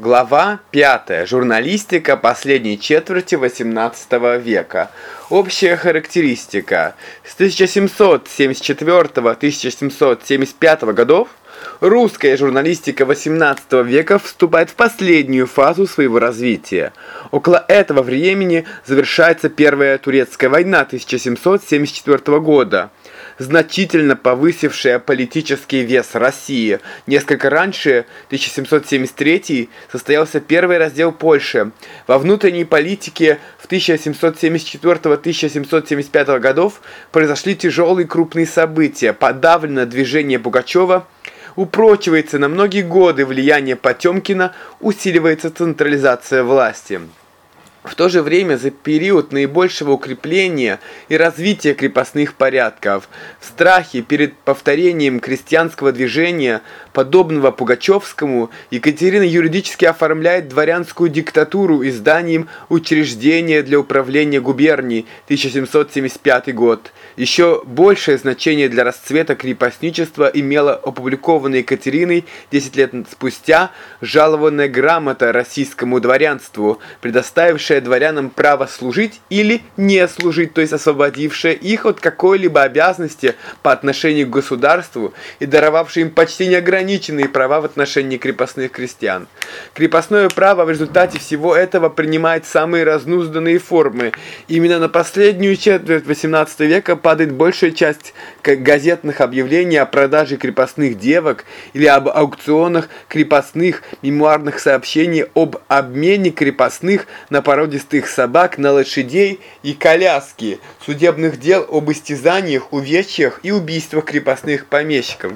Глава 5. Журналистика последней четверти XVIII века. Общая характеристика. С 1774-1775 годов русская журналистика XVIII века вступает в последнюю фазу своего развития. Около этого времени завершается Первая Турецкая война 1774 года значительно повысившая политический вес России. Несколько раньше, 1773, состоялся первый раздел Польши. Во внутренней политике в 1774-1775 годов произошли тяжелые крупные события. Подавлено движение Пугачева, упрочивается на многие годы влияние Потемкина, усиливается централизация власти. В то же время за период наибольшего укрепления и развития крепостных порядков, в страхе перед повторением крестьянского движения, подобного Пугачевскому, Екатерина юридически оформляет дворянскую диктатуру изданием «Учреждение для управления губернией» 1775 год. Еще большее значение для расцвета крепостничества имела опубликованная Екатериной 10 лет спустя жалованная грамота российскому дворянству, предоставившая дававшая дворянам право служить или не служить, то есть освободившая их от какой-либо обязанности по отношению к государству и даровавшая им почти неограниченные права в отношении крепостных крестьян. Крепостное право в результате всего этого принимает самые разнузданные формы. Именно на последнюю четверть XVIII века падает большая часть газетных объявлений о продаже крепостных девок или об аукционах крепостных, мемуарных сообщений об обмене крепостных на порог породистых собак на лошадей и коляски, судебных дел об истязаниях, увечьях и убийствах крепостных помещиков.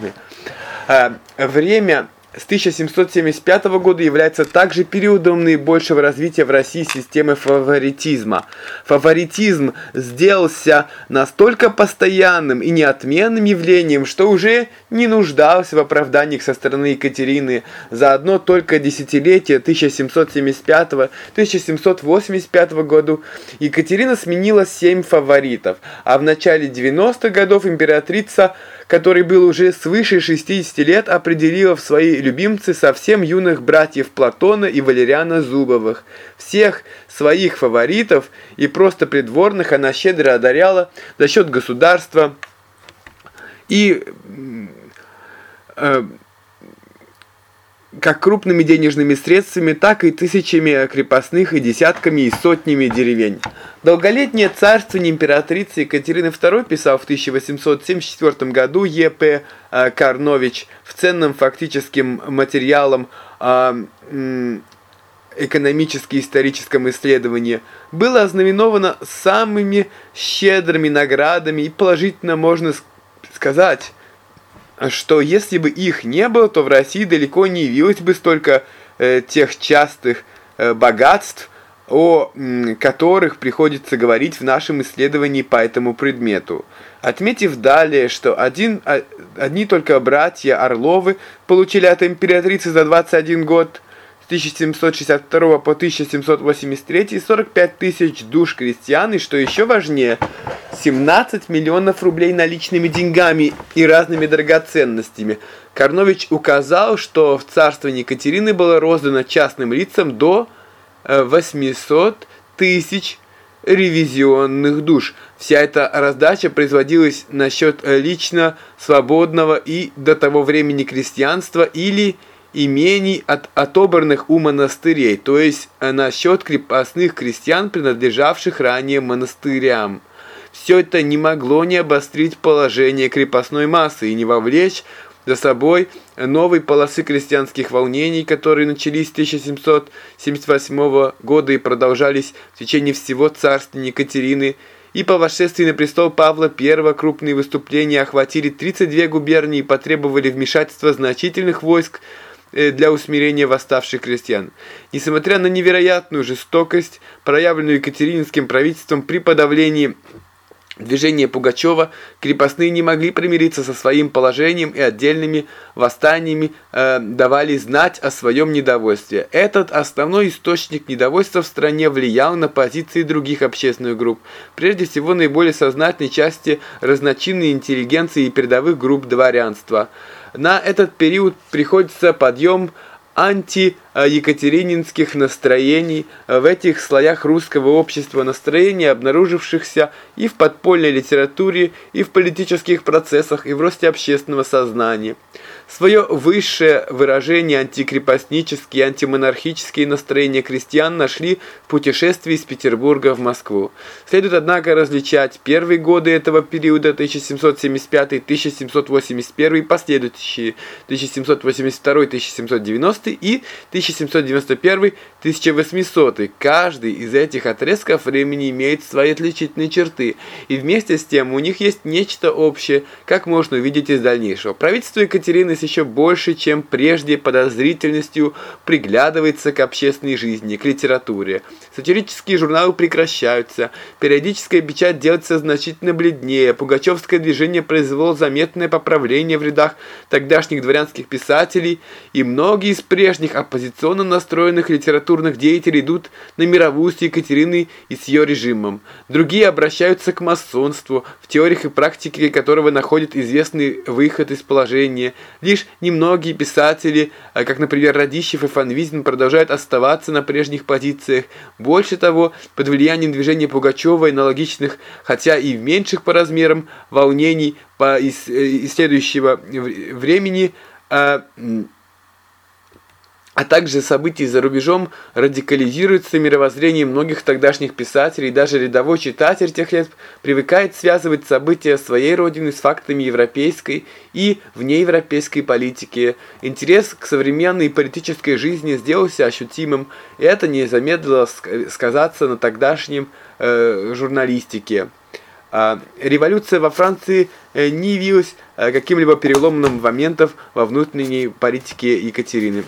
А, время с 1775 года является также периодом наибольшего развития в России системы фаворитизма. Фаворитизм сделался настолько постоянным и неотменным явлением, что уже не нуждался в оправданиях со стороны Екатерины. За одно только десятилетие 1775-1785 году Екатерина сменила семь фаворитов, а в начале 90-х годов императрица который был уже свыше 60 лет, определила в свои любимцы совсем юных братьев Платона и Валериана Зубовых. Всех своих фаворитов и просто придворных она щедро одаряла за счет государства и э, как крупными денежными средствами, так и тысячами крепостных и десятками и сотнями деревень. Долголетнее царствование императрицы Екатерины II писал в 1874 году Е.П. Э, Карнович в ценном фактическим материалом экономически-историческом исследовании было ознаменовано самыми щедрыми наградами и положительно можно сказать, что если бы их не было, то в России далеко не явилось бы столько э, тех частых э, богатств, о которых приходится говорить в нашем исследовании по этому предмету. Отметив далее, что один, а, одни только братья Орловы получили от императрицы за 21 год – 1762 по 1783 45 тысяч душ крестьян и, что еще важнее, 17 миллионов рублей наличными деньгами и разными драгоценностями. Карнович указал, что в царствовании Екатерины было роздано частным лицам до 800 э, тысяч ревизионных душ. Вся эта раздача производилась на счет лично свободного и до того времени крестьянства или крестьянства имений от отобранных у монастырей, то есть э, насчет крепостных крестьян, принадлежавших ранее монастырям. Все это не могло не обострить положение крепостной массы и не вовлечь за собой новой полосы крестьянских волнений, которые начались с 1778 года и продолжались в течение всего царствования Екатерины и по восшествии на престол Павла I крупные выступления охватили 32 губернии и потребовали вмешательства значительных войск для усмирения восставших крестьян. Несмотря на невероятную жестокость, проявленную Екатерининским правительством при подавлении движения Пугачева, крепостные не могли примириться со своим положением и отдельными восстаниями э, давали знать о своем недовольстве. Этот основной источник недовольства в стране влиял на позиции других общественных групп, прежде всего наиболее сознательной части разночинной интеллигенции и передовых групп дворянства – на этот период приходится подъем анти екатерининских настроений э, в этих слоях русского общества, настроений, обнаружившихся и в подпольной литературе, и в политических процессах, и в росте общественного сознания. Свое высшее выражение антикрепостнические, антимонархические настроения крестьян нашли в путешествии из Петербурга в Москву. Следует, однако, различать первые годы этого периода 1775-1781 и последующие 1782-1790 и 1791-1800. Каждый из этих отрезков времени имеет свои отличительные черты, и вместе с тем у них есть нечто общее, как можно увидеть из дальнейшего. Правительство Екатерины еще больше, чем прежде, подозрительностью приглядывается к общественной жизни, к литературе. Сатирические журналы прекращаются, периодическая печать делается значительно бледнее, пугачевское движение произвело заметное поправление в рядах тогдашних дворянских писателей, и многие из прежних оппозиционно настроенных литературных деятелей идут на мировую с Екатериной и с ее режимом. Другие обращаются к масонству, в теориях и практике которого находят известный выход из положения. Лишь немногие писатели, а, как, например, Радищев и Фанвизин, продолжают оставаться на прежних позициях. Больше того, под влиянием движения Пугачева и аналогичных, хотя и в меньших по размерам, волнений по из, э, из следующего времени, а, также события за рубежом радикализируется мировоззрение многих тогдашних писателей, даже рядовой читатель тех лет привыкает связывать события своей родины с фактами европейской и внеевропейской политики. Интерес к современной политической жизни сделался ощутимым, и это не замедлило сказаться на тогдашнем э, журналистике. А, революция во Франции э, не явилась э, каким-либо переломным моментом во внутренней политике Екатерины.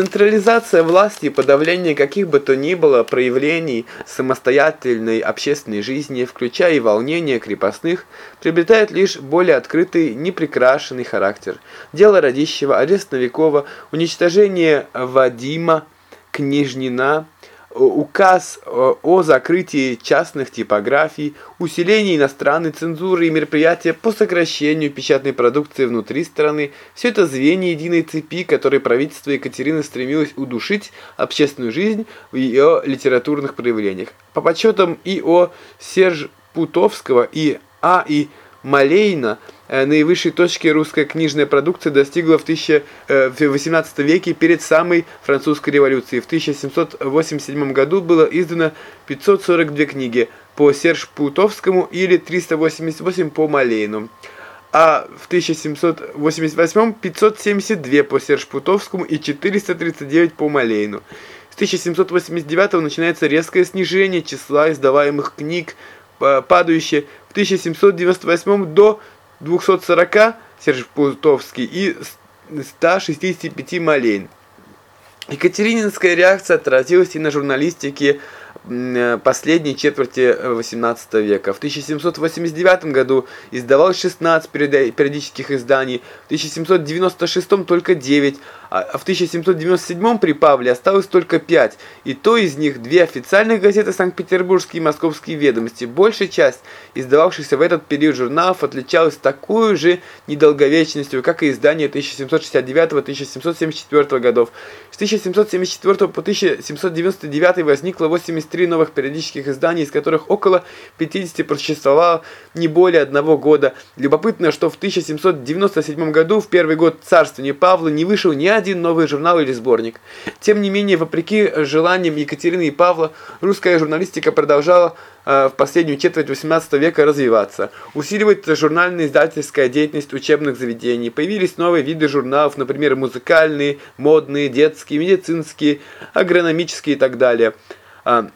Централизация власти и подавление каких бы то ни было проявлений самостоятельной общественной жизни, включая и волнения крепостных, приобретает лишь более открытый, неприкрашенный характер. Дело Радищева, арест Новикова, уничтожение Вадима, Княжнина – указ о закрытии частных типографий, усилении иностранной цензуры и мероприятия по сокращению печатной продукции внутри страны – все это звенья единой цепи, которой правительство Екатерины стремилось удушить общественную жизнь в ее литературных проявлениях. По подсчетам И.О. Серж Путовского и А. И. Малейна – Э, наивысшей точки русская книжная продукция достигла в, 1000, э, 18 веке перед самой французской революцией. В 1787 году было издано 542 книги по Серж Путовскому или 388 по Малейну. А в 1788 572 по Серж Путовскому и 439 по Малейну. С 1789 начинается резкое снижение числа издаваемых книг, падающее в 1798 до 240 Серж Путовский и 165 Малейн. Екатерининская реакция отразилась и на журналистике Э, последней четверти 18 э, века. В 1789 году издавалось 16 периодических изданий, в 1796 только 9, а в 1797 при Павле осталось только 5, и то из них две официальных газеты Санкт-Петербургские и Московские ведомости. Большая часть издававшихся в этот период журналов отличалась такой же недолговечностью, как и издание 1769-1774 годов. С 1774 по 1799 возникло 80 три новых периодических изданий, из которых около 50 просуществовало не более одного года. Любопытно, что в 1797 году, в первый год царствования Павла, не вышел ни один новый журнал или сборник. Тем не менее, вопреки желаниям Екатерины и Павла, русская журналистика продолжала э, в последнюю четверть 18 века развиваться. Усиливается журнальная издательская деятельность учебных заведений. Появились новые виды журналов, например, музыкальные, модные, детские, медицинские, агрономические и так далее. А,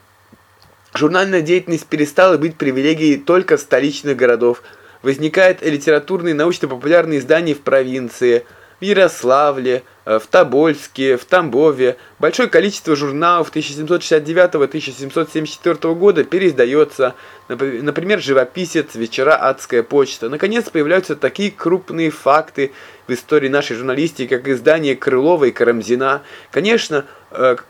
Журнальная деятельность перестала быть привилегией только столичных городов. Возникают литературные и научно-популярные издания в провинции, в Ярославле, Э, в Тобольске, в Тамбове. Большое количество журналов 1769-1774 года переиздается, например, «Живописец», «Вечера», «Адская почта». Наконец появляются такие крупные факты в истории нашей журналистики, как издание Крылова и Карамзина. Конечно,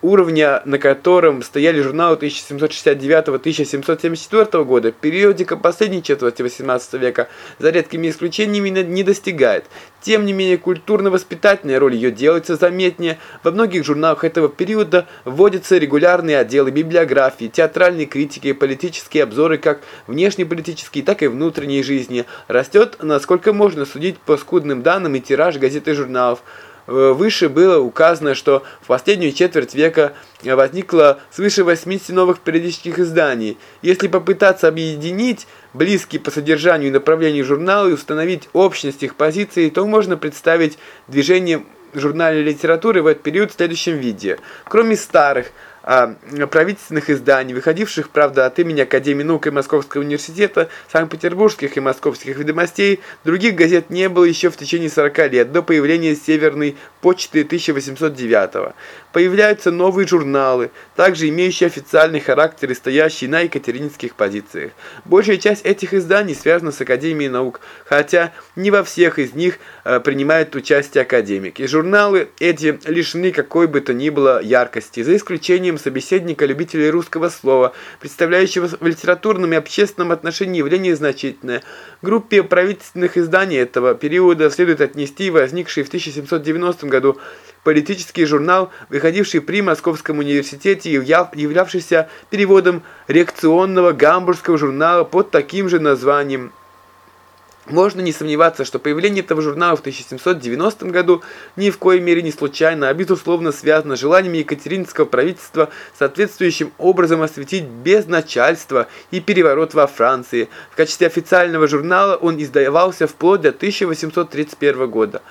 уровня, на котором стояли журналы 1769-1774 года, периодика последней четверти 18 века, за редкими исключениями, не достигает. Тем не менее, культурно-воспитательная роль ее делается заметнее. Во многих журналах этого периода вводятся регулярные отделы библиографии, театральной критики политические обзоры как внешнеполитические, так и внутренней жизни. Растет, насколько можно судить по скудным данным и тираж газет и журналов. Э, выше было указано, что в последнюю четверть века возникло свыше 80 новых периодических изданий. Если попытаться объединить близкие по содержанию и направлению журналы и установить общность их позиций, то можно представить движение журнальной литературы в этот период в следующем виде. Кроме старых, правительственных изданий, выходивших, правда, от имени Академии наук и Московского университета, Санкт-Петербургских и Московских ведомостей, других газет не было еще в течение 40 лет, до появления Северной почты 1809 Появляются новые журналы, также имеющие официальный характер и стоящие на екатерининских позициях. Большая часть этих изданий связана с Академией наук, хотя не во всех из них э, принимают участие академики. Журналы эти лишены какой бы то ни было яркости, за исключением собеседника любителей русского слова, представляющего в литературном и общественном отношении явление значительное. Группе правительственных изданий этого периода следует отнести возникший в 1790 году политический журнал, выходивший при Московском университете и являвшийся переводом реакционного гамбургского журнала под таким же названием можно не сомневаться, что появление этого журнала в 1790 году ни в коей мере не случайно, а безусловно связано с желанием Екатерининского правительства соответствующим образом осветить безначальство и переворот во Франции. В качестве официального журнала он издавался вплоть до 1831 года.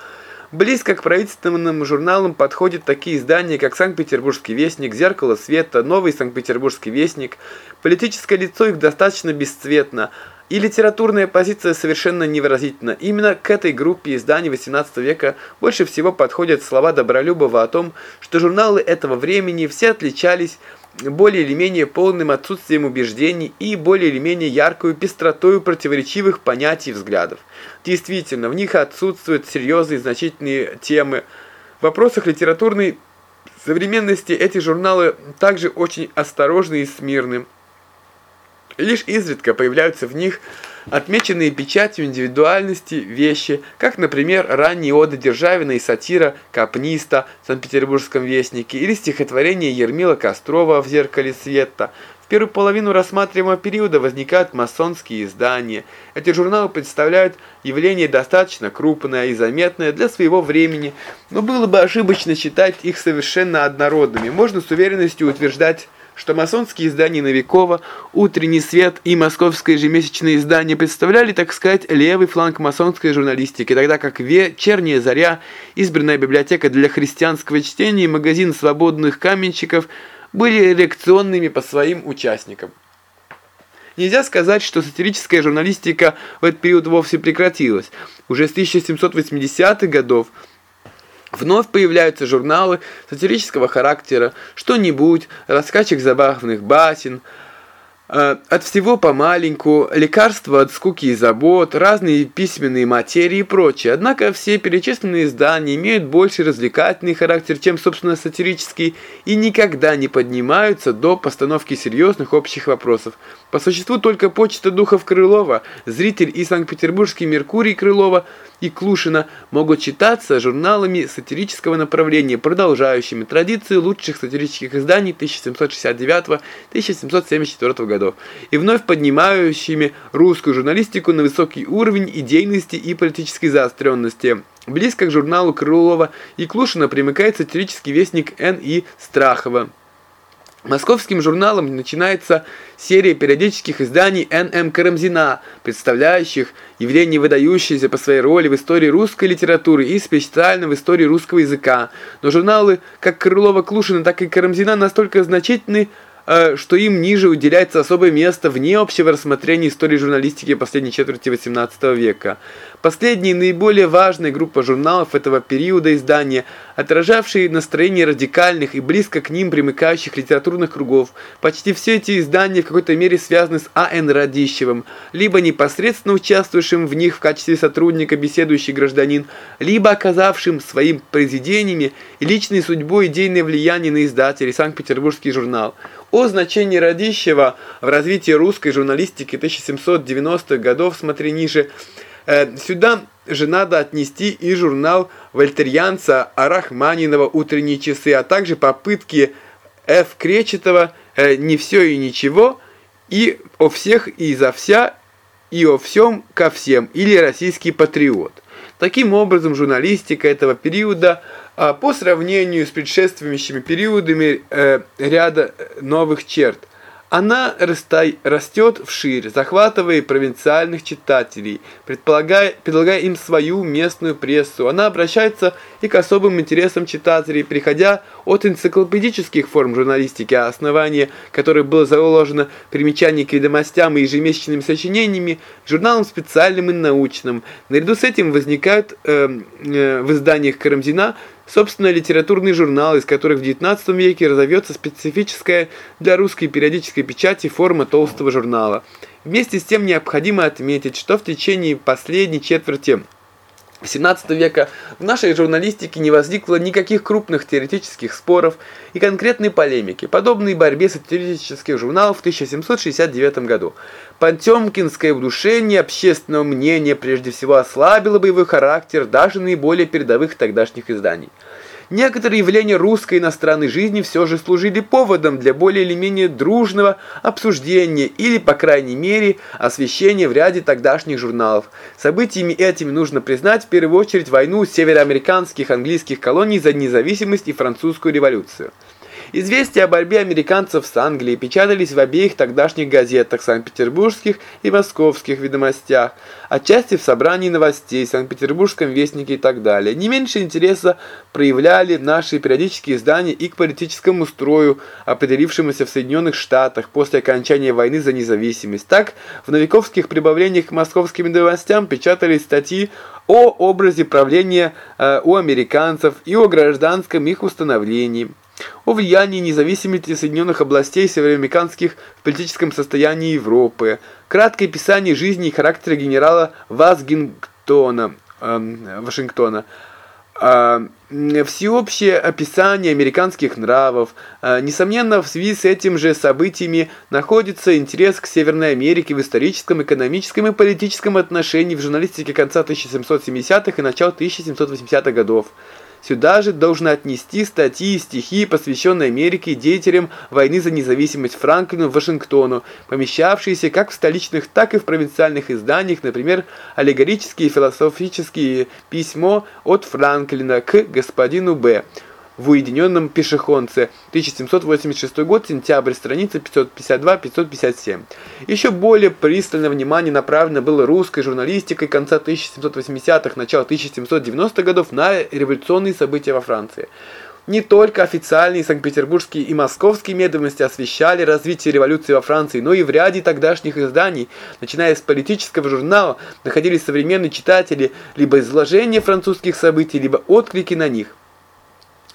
Близко к правительственным журналам подходят такие издания, как «Санкт-Петербургский вестник», «Зеркало света», «Новый Санкт-Петербургский вестник». Политическое лицо их достаточно бесцветно – и литературная позиция совершенно невыразительна. Именно к этой группе изданий XVIII века больше всего подходят слова Добролюбова о том, что журналы этого времени все отличались более или менее полным отсутствием убеждений и более или менее яркую пестротой противоречивых понятий и взглядов. Действительно, в них отсутствуют серьезные значительные темы. В вопросах литературной современности эти журналы также очень осторожны и смирны. Лишь изредка появляются в них отмеченные печатью индивидуальности вещи, как, например, ранние оды Державина и сатира Капниста в Санкт-Петербургском вестнике или стихотворение Ермила Кострова в «Зеркале света». В первую половину рассматриваемого периода возникают масонские издания. Эти журналы представляют явление достаточно крупное и заметное для своего времени, но было бы ошибочно считать их совершенно однородными. Можно с уверенностью утверждать, что масонские издания Новикова, «Утренний свет» и московское ежемесячное издание представляли, так сказать, левый фланг масонской журналистики, тогда как «Вечерняя заря», избранная библиотека для христианского чтения и магазин свободных каменщиков были реакционными по своим участникам. Нельзя сказать, что сатирическая журналистика в этот период вовсе прекратилась. Уже с 1780-х годов Вновь появляются журналы сатирического характера, что-нибудь, рассказчик забавных басен, от всего помаленьку, лекарства от скуки и забот, разные письменные материи и прочее. Однако все перечисленные издания имеют больше развлекательный характер, чем, собственно, сатирический, и никогда не поднимаются до постановки серьезных общих вопросов. По существу только почта духов Крылова, зритель и Санкт-Петербургский Меркурий Крылова – и Клушина могут считаться журналами сатирического направления, продолжающими традицию лучших сатирических изданий 1769-1774 годов и вновь поднимающими русскую журналистику на высокий уровень идейности и политической заостренности. Близко к журналу Крылова и Клушина примыкает сатирический вестник Н.И. Страхова. Московским журналом начинается серия периодических изданий Н.М. Карамзина, представляющих явление выдающееся по своей роли в истории русской литературы и специально в истории русского языка. Но журналы как Крылова-Клушина, так и Карамзина настолько значительны, что им ниже уделяется особое место вне общего рассмотрения истории журналистики последней четверти XVIII века. Последняя наиболее важная группа журналов этого периода издания, отражавшие настроение радикальных и близко к ним примыкающих литературных кругов. Почти все эти издания в какой-то мере связаны с А.Н. Радищевым, либо непосредственно участвующим в них в качестве сотрудника беседующий гражданин, либо оказавшим своим произведениями и личной судьбой идейное влияние на издателей Санкт-Петербургский журнал. О значении Радищева в развитии русской журналистики 1790-х годов смотри ниже – Э, сюда же надо отнести и журнал вольтерьянца Арахманинова «Утренние часы», а также попытки Ф. Кречетова э, «Не все и ничего» и «О всех и за вся» и «О всем ко всем» или «Российский патриот». Таким образом, журналистика этого периода по сравнению с предшествующими периодами э, ряда новых черт – она растет вширь, захватывая провинциальных читателей, предполагая, предлагая им свою местную прессу. Она обращается и к особым интересам читателей, переходя от энциклопедических форм журналистики, основание которой было заложено примечание к ведомостям и ежемесячными сочинениями, журналам специальным и научным. Наряду с этим возникают э, э, в изданиях Карамзина Собственно, литературный журнал, из которых в XIX веке разовьется специфическая для русской периодической печати форма толстого журнала. Вместе с тем необходимо отметить, что в течение последней четверти XVII века в нашей журналистике не возникло никаких крупных теоретических споров и конкретной полемики, подобной борьбе сатирических журналов в 1769 году. Потемкинское удушение общественного мнения прежде всего ослабило боевой характер даже наиболее передовых тогдашних изданий. Некоторые явления русской иностранной жизни все же служили поводом для более или менее дружного обсуждения или, по крайней мере, освещения в ряде тогдашних журналов. Событиями этими нужно признать в первую очередь войну североамериканских английских колоний за независимость и французскую революцию. Известия о борьбе американцев с Англией печатались в обеих тогдашних газетах, санкт-петербургских и московских ведомостях, отчасти в собрании новостей, Санкт-Петербургском вестнике и так далее. Не меньше интереса проявляли наши периодические издания и к политическому строю, определившемуся в Соединенных Штатах после окончания войны за независимость. Так, в новиковских прибавлениях к московским новостям печатались статьи о образе правления э, у американцев и о гражданском их установлении о влиянии независимости Соединенных областей североамериканских в политическом состоянии Европы, краткое описание жизни и характера генерала Вазгингтона, э, Вашингтона, э, всеобщее описание американских нравов. Э, несомненно, в связи с этим же событиями находится интерес к Северной Америке в историческом, экономическом и политическом отношении в журналистике конца 1770-х и начала 1780-х годов. Сюда же должны отнести статьи и стихи, посвященные Америке и деятелям войны за независимость Франклину Вашингтону, помещавшиеся как в столичных, так и в провинциальных изданиях, например, аллегорические философические письмо от Франклина к господину Б в уединенном пешеходце. 1786 год, сентябрь, страница 552-557. Еще более пристальное внимание направлено было русской журналистикой конца 1780-х, начала 1790-х годов на революционные события во Франции. Не только официальные санкт-петербургские и московские ведомости освещали развитие революции во Франции, но и в ряде тогдашних изданий, начиная с политического журнала, находились современные читатели либо изложения французских событий, либо отклики на них.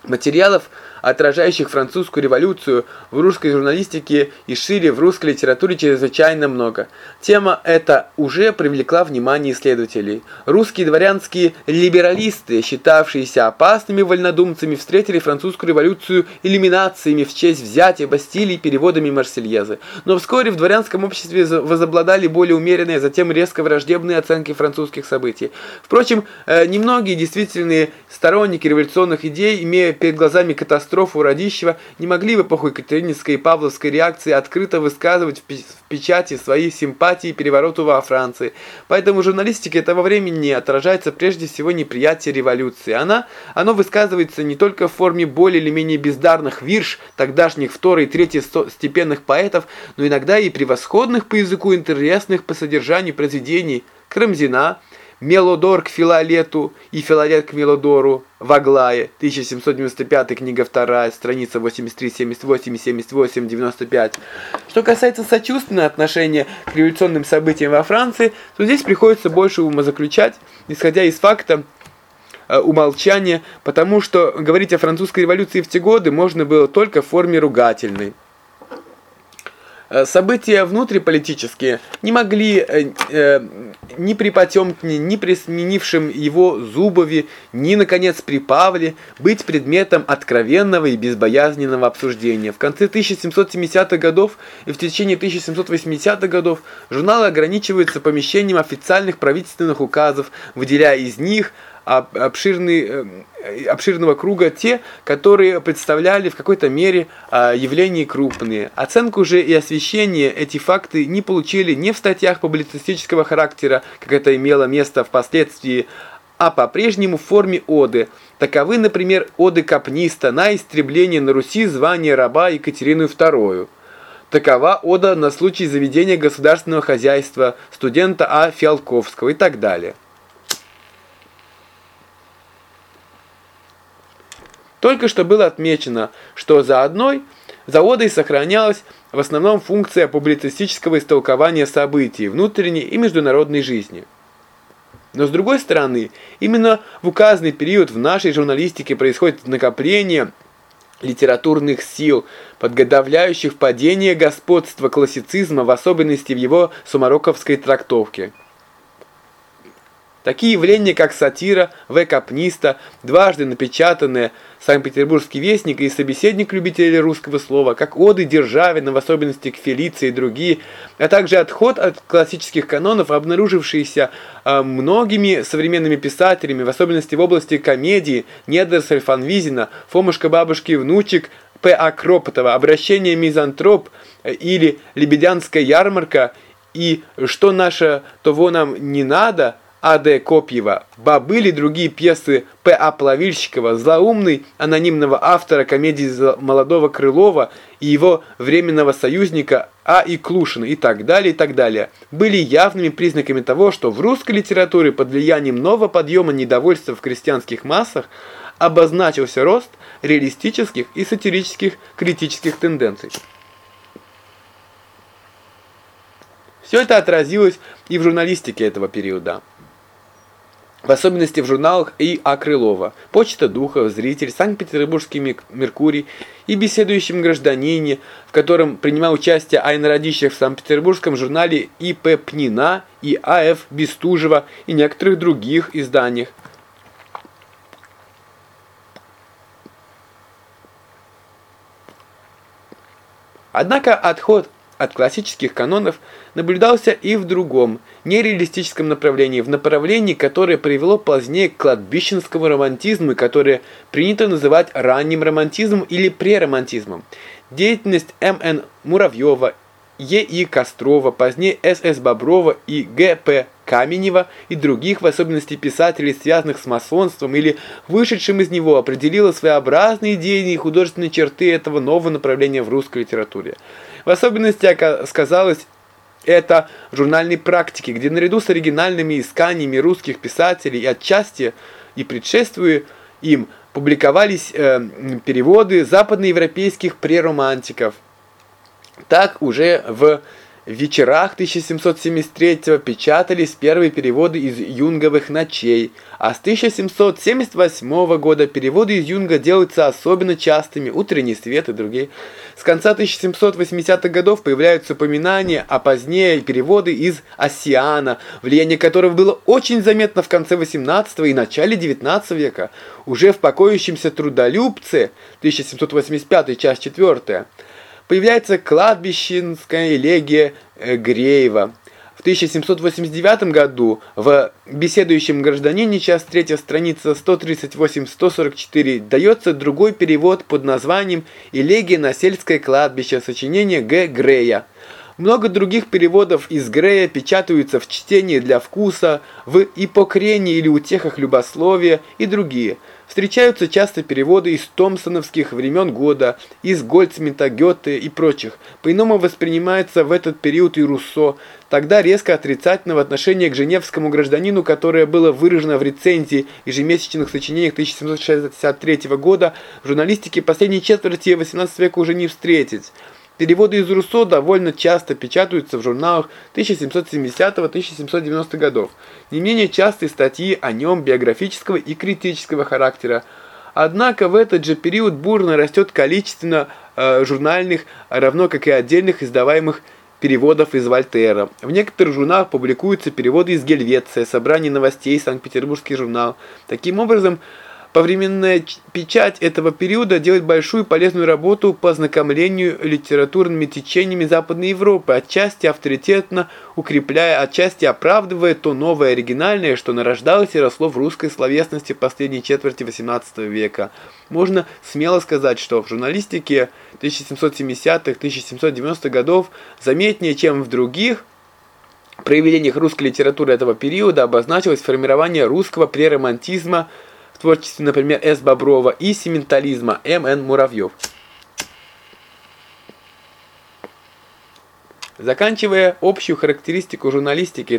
Материалов отражающих французскую революцию в русской журналистике и шире в русской литературе чрезвычайно много. Тема эта уже привлекла внимание исследователей. Русские дворянские либералисты, считавшиеся опасными вольнодумцами, встретили французскую революцию иллюминациями в честь взятия Бастилии и переводами Марсельезы. Но вскоре в дворянском обществе возобладали более умеренные, затем резко враждебные оценки французских событий. Впрочем, э, немногие действительные сторонники революционных идей, имея перед глазами катастрофу, Радищева не могли в эпоху Екатерининской и Павловской реакции открыто высказывать в печати свои симпатии перевороту во Франции. Поэтому журналистика этого времени отражается прежде всего неприятие революции. Она, оно высказывается не только в форме более или менее бездарных вирш тогдашних второй и третьей степенных поэтов, но иногда и превосходных по языку интересных по содержанию произведений Крымзина, Мелодор к Филолету и Филолет к Мелодору в Аглае, 1795, книга 2, страница 83, 78, 78, 95. Что касается сочувственного отношения к революционным событиям во Франции, то здесь приходится больше умозаключать, исходя из факта, э, умолчания, потому что говорить о французской революции в те годы можно было только в форме ругательной. Э, события внутриполитические не могли э, ни при Потемкине, ни при сменившем его Зубове, ни, наконец, при Павле быть предметом откровенного и безбоязненного обсуждения. В конце 1770-х годов и в течение 1780-х годов журналы ограничиваются помещением официальных правительственных указов, выделяя из них – обширный, э, обширного круга те, которые представляли в какой-то мере а, явления крупные. Оценку же и освещение эти факты не получили ни в статьях публицистического характера, как это имело место впоследствии, а по-прежнему в форме оды. Таковы, например, оды Капниста на истребление на Руси звания раба Екатерину II. Такова ода на случай заведения государственного хозяйства студента А. Фиалковского и так далее. Только что было отмечено, что за одной заводой сохранялась в основном функция публицистического истолкования событий внутренней и международной жизни. Но с другой стороны, именно в указанный период в нашей журналистике происходит накопление литературных сил, подготовляющих падение господства классицизма, в особенности в его сумароковской трактовке. Такие явления, как сатира, В. Капниста, дважды напечатанные Санкт-Петербургский вестник и собеседник любителей русского слова, как оды Державина, в особенности к Фелиции и другие, а также отход от классических канонов, обнаружившиеся э, многими современными писателями, в особенности в области комедии, Недерсель Фанвизина, Фомушка бабушки внучек, П. А. Кропотова, обращение мизантроп или лебедянская ярмарка и что наше того нам не надо – А.Д. Копьева, «Бобыли» другие пьесы П.А. Плавильщикова, «Злоумный» анонимного автора комедии молодого Крылова и его временного союзника А. И. Клушина и так далее, и так далее, были явными признаками того, что в русской литературе под влиянием нового подъема недовольства в крестьянских массах обозначился рост реалистических и сатирических критических тенденций. Все это отразилось и в журналистике этого периода в особенности в журналах И. А. Крылова, Почта Духов, Зритель, Санкт-Петербургский Меркурий и Беседующем гражданине, в котором принимал участие Айна Радищев в Санкт-Петербургском журнале И. П. Пнина и А. Ф. Бестужева и некоторых других изданиях. Однако отход от классических канонов наблюдался и в другом, нереалистическом направлении, в направлении, которое привело позднее к кладбищенскому романтизму, которое принято называть ранним романтизмом или преромантизмом. Деятельность М.Н. Муравьева Е.И. Кострова, позднее С.С. Боброва и Г.П. Каменева и других, в особенности писателей, связанных с масонством или вышедшим из него, определила своеобразные идейные и художественные черты этого нового направления в русской литературе. В особенности сказалось это в журнальной практике, где наряду с оригинальными исканиями русских писателей и отчасти и предшествуя им публиковались э, переводы западноевропейских преромантиков – так уже в вечерах 1773 печатались первые переводы из юнговых ночей, а с 1778 года переводы из юнга делаются особенно частыми, утренний свет и другие. С конца 1780-х годов появляются упоминания, а позднее переводы из Осиана, влияние которого было очень заметно в конце 18 и начале 19 века, уже в покоящемся трудолюбце, 1785 часть 4 появляется кладбищенская элегия э, Греева. В 1789 году в «Беседующем гражданине», час 3, страница 138-144, дается другой перевод под названием «Элегия на сельское кладбище» сочинения Г. Грея. Много других переводов из Грея печатаются в чтении для вкуса, в ипокрении или утехах любословия и другие. Встречаются часто переводы из томпсоновских времен года, из Гольцмита, Гёте и прочих. По-иному воспринимается в этот период и Руссо, тогда резко отрицательного отношения к женевскому гражданину, которое было выражено в рецензии ежемесячных сочинениях 1763 года, в журналистике последней четверти XVIII века уже не встретить. Переводы из Руссо довольно часто печатаются в журналах 1770-1790 годов. Не менее частые статьи о нем биографического и критического характера. Однако в этот же период бурно растет количественно э, журнальных, равно как и отдельных издаваемых переводов из Вольтера. В некоторых журналах публикуются переводы из Гельвеция, собрание новостей, Санкт-Петербургский журнал. Таким образом, Повременная печать этого периода делает большую полезную работу по ознакомлению литературными течениями Западной Европы, отчасти авторитетно укрепляя, отчасти оправдывая то новое оригинальное, что нарождалось и росло в русской словесности последней четверти XVIII века. Можно смело сказать, что в журналистике 1770-1790 годов заметнее, чем в других проявлениях русской литературы этого периода обозначилось формирование русского преромантизма – в творчестве, например, С. Боброва и сементализма М. Н. Муравьев. Заканчивая общую характеристику журналистики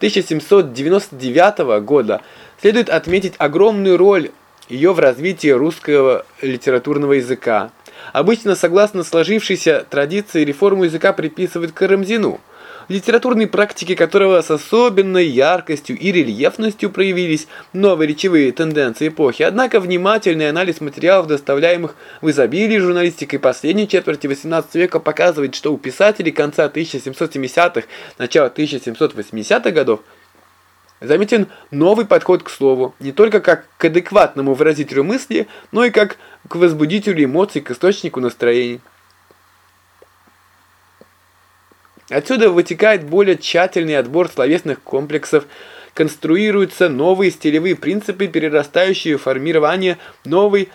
1775-1799 года, следует отметить огромную роль ее в развитии русского литературного языка. Обычно, согласно сложившейся традиции, реформу языка приписывают Карамзину – литературной практике которого с особенной яркостью и рельефностью проявились новые речевые тенденции эпохи. Однако внимательный анализ материалов, доставляемых в изобилии журналистикой последней четверти XVIII века, показывает, что у писателей конца 1770-х, начала 1780-х годов заметен новый подход к слову, не только как к адекватному выразителю мысли, но и как к возбудителю эмоций, к источнику настроений. Отсюда вытекает более тщательный отбор словесных комплексов, конструируются новые стилевые принципы, перерастающие в формирование новой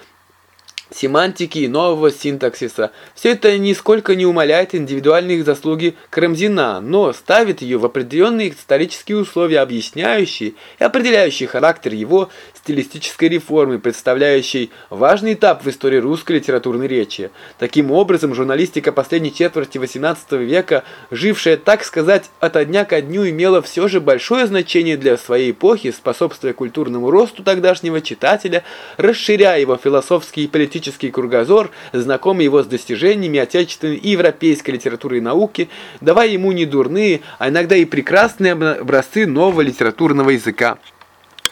семантики и нового синтаксиса. Все это нисколько не умаляет индивидуальные заслуги Карамзина, но ставит ее в определенные исторические условия, объясняющие и определяющие характер его стилистической реформы, представляющей важный этап в истории русской литературной речи. Таким образом, журналистика последней четверти XVIII века, жившая, так сказать, от дня ко дню, имела все же большое значение для своей эпохи, способствуя культурному росту тогдашнего читателя, расширяя его философский и политический кругозор, знакомый его с достижениями отечественной и европейской литературы и науки, давая ему не дурные, а иногда и прекрасные образцы нового литературного языка.